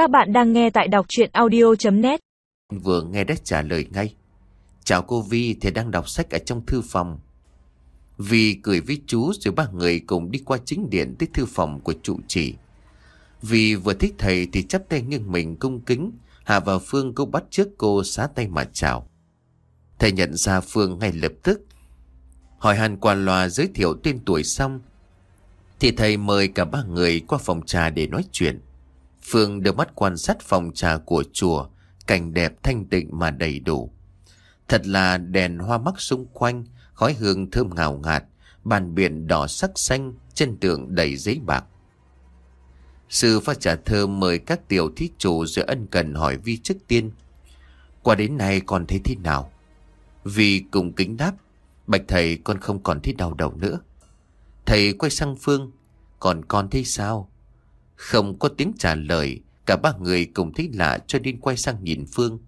Các bạn đang nghe tại đọc chuyện audio.net Vừa nghe đã trả lời ngay. Chào cô Vi thì đang đọc sách ở trong thư phòng. Vi cười với chú rồi ba người cùng đi qua chính điện tới thư phòng của trụ trì. Vì vừa thích thầy thì chắp tay nghiêng mình cung kính Hà và Phương cũng bắt trước cô xá tay mà chào. Thầy nhận ra Phương ngay lập tức. Hỏi han qua loa giới thiệu tên tuổi xong, Thì thầy mời cả ba người qua phòng trà để nói chuyện. Phương đưa mắt quan sát phòng trà của chùa, Cảnh đẹp thanh tịnh mà đầy đủ. Thật là đèn hoa mắc xung quanh, Khói hương thơm ngào ngạt, Bàn biển đỏ sắc xanh, Chân tượng đầy giấy bạc. Sư pha trà thơm mời các tiểu thí chủ Rồi ân cần hỏi Vi trước tiên. Qua đến nay còn thấy thế nào? Vi cùng kính đáp, Bạch thầy, con không còn thấy đau đầu nữa. Thầy quay sang Phương, Còn con thấy sao? Không có tiếng trả lời, Cả ba người cùng thấy lạ cho nên quay sang nhìn Phương.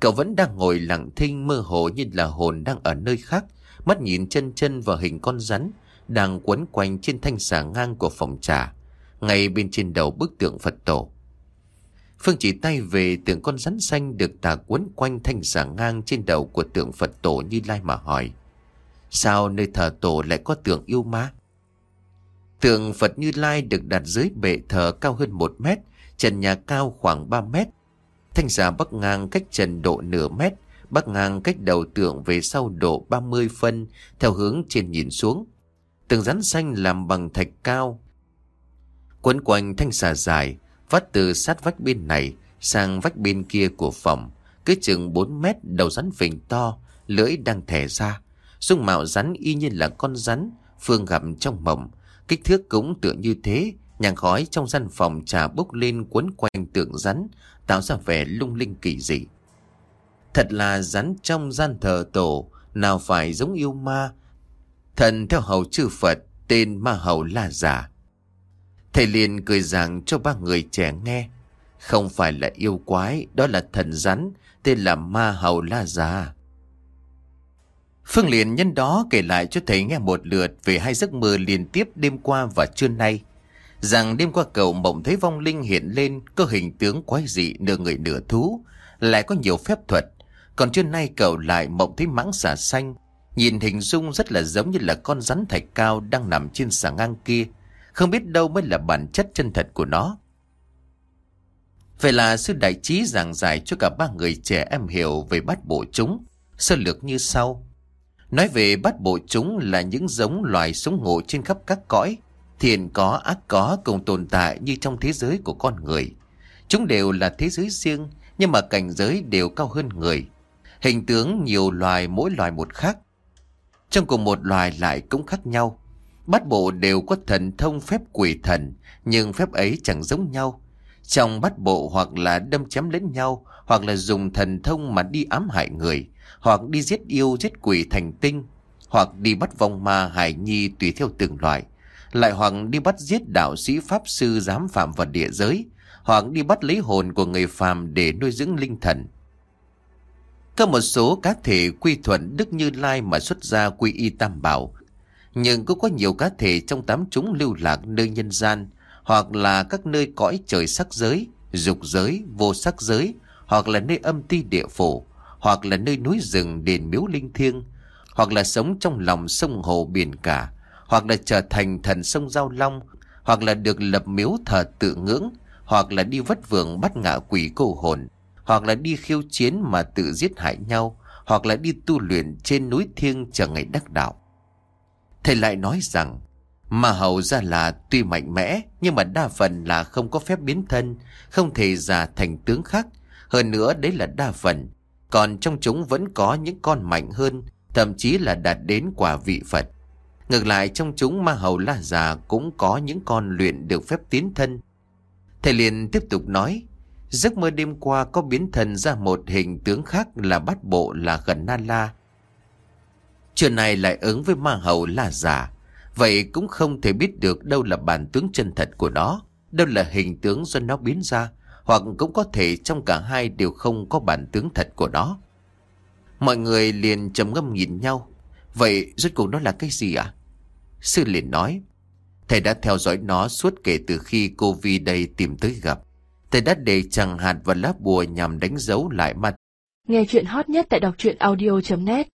Cậu vẫn đang ngồi lặng thinh mơ hồ như là hồn đang ở nơi khác, Mắt nhìn chân chân vào hình con rắn Đang quấn quanh trên thanh xà ngang của phòng trà. Ngay bên trên đầu bức tượng Phật tổ. Phương chỉ tay về tượng con rắn xanh được tà quấn quanh thanh xà ngang trên đầu của tượng Phật tổ như lai mà hỏi, Sao nơi thờ tổ lại có tượng yêu ma? Tượng Phật Như Lai được đặt dưới bệ thờ cao hơn một mét, trần nhà cao khoảng 3 mét. Thanh giả bắc ngang cách trần độ nửa mét, bắc ngang cách đầu tượng về sau độ 30 phân, theo hướng trên nhìn xuống. Tường rắn xanh làm bằng thạch cao. Quấn quanh thanh xà dài, vắt từ sát vách bên này sang vách bên kia của phòng, cứ chừng 4 mét đầu rắn phình to, lưỡi đang thẻ ra. Dung mạo rắn y như là con rắn, Phương gặp trong mộng, kích thước cũng tựa như thế, nhàng khói trong gian phòng trà bốc lên quấn quanh tượng rắn, tạo ra vẻ lung linh kỳ dị. Thật là rắn trong gian thờ tổ, nào phải giống yêu ma. Thần theo hầu chư Phật, tên ma hầu là giả. Thầy liền cười giảng cho ba người trẻ nghe. Không phải là yêu quái, đó là thần rắn, tên là ma hầu la già. Phương liền nhân đó kể lại cho thầy nghe một lượt về hai giấc mơ liên tiếp đêm qua và trưa nay. Rằng đêm qua cậu mộng thấy vong linh hiện lên có hình tướng quái dị nửa người nửa thú, lại có nhiều phép thuật. Còn trưa nay cậu lại mộng thấy mãng xà xanh, nhìn hình dung rất là giống như là con rắn thạch cao đang nằm trên xà ngang kia. Không biết đâu mới là bản chất chân thật của nó. Vậy là sư đại trí giảng giải cho cả ba người trẻ em hiểu về bát bộ chúng, sơ lược như sau. Nói về bát bộ chúng là những giống loài sống ngộ trên khắp các cõi, thiện có ác có cùng tồn tại như trong thế giới của con người. Chúng đều là thế giới riêng, nhưng mà cảnh giới đều cao hơn người. Hình tướng nhiều loài mỗi loài một khác. Trong cùng một loài lại cũng khác nhau. Bát bộ đều có thần thông phép quỷ thần, nhưng phép ấy chẳng giống nhau. Trong bát bộ hoặc là đâm chém lẫn nhau, hoặc là dùng thần thông mà đi ám hại người hoặc đi giết yêu giết quỷ thành tinh, hoặc đi bắt vong ma hải nhi tùy theo từng loại, lại hoặc đi bắt giết đạo sĩ pháp sư giám phạm vào địa giới, hoặc đi bắt lấy hồn của người phàm để nuôi dưỡng linh thần. Có một số cá thể quy thuận Đức Như Lai mà xuất ra quy y tam bảo, nhưng cũng có nhiều cá thể trong tám chúng lưu lạc nơi nhân gian, hoặc là các nơi cõi trời sắc giới, dục giới, vô sắc giới, hoặc là nơi âm ti địa phủ, hoặc là nơi núi rừng đền miếu linh thiêng, hoặc là sống trong lòng sông hồ biển cả, hoặc là trở thành thần sông Giao Long, hoặc là được lập miếu thờ tự ngưỡng, hoặc là đi vất vưởng bắt ngạ quỷ cô hồn, hoặc là đi khiêu chiến mà tự giết hại nhau, hoặc là đi tu luyện trên núi thiêng chờ ngày đắc đạo. Thầy lại nói rằng, mà hầu ra là tuy mạnh mẽ, nhưng mà đa phần là không có phép biến thân, không thể già thành tướng khác. Hơn nữa đấy là đa phần, còn trong chúng vẫn có những con mạnh hơn, thậm chí là đạt đến quả vị Phật. Ngược lại trong chúng ma hầu la già cũng có những con luyện được phép tiến thân. Thầy liền tiếp tục nói, giấc mơ đêm qua có biến thần ra một hình tướng khác là bát bộ là gần na la. Chuyện này lại ứng với ma hầu la già, vậy cũng không thể biết được đâu là bản tướng chân thật của nó, đâu là hình tướng do nó biến ra hoặc cũng có thể trong cả hai đều không có bản tướng thật của nó. Mọi người liền trầm ngâm nhìn nhau. Vậy rốt cuộc nó là cái gì ạ? Sư liền nói. Thầy đã theo dõi nó suốt kể từ khi cô Vi đây tìm tới gặp. Thầy đã để chẳng hạt và lá bùa nhằm đánh dấu lại mặt Nghe chuyện hot nhất tại đọc truyện audio.net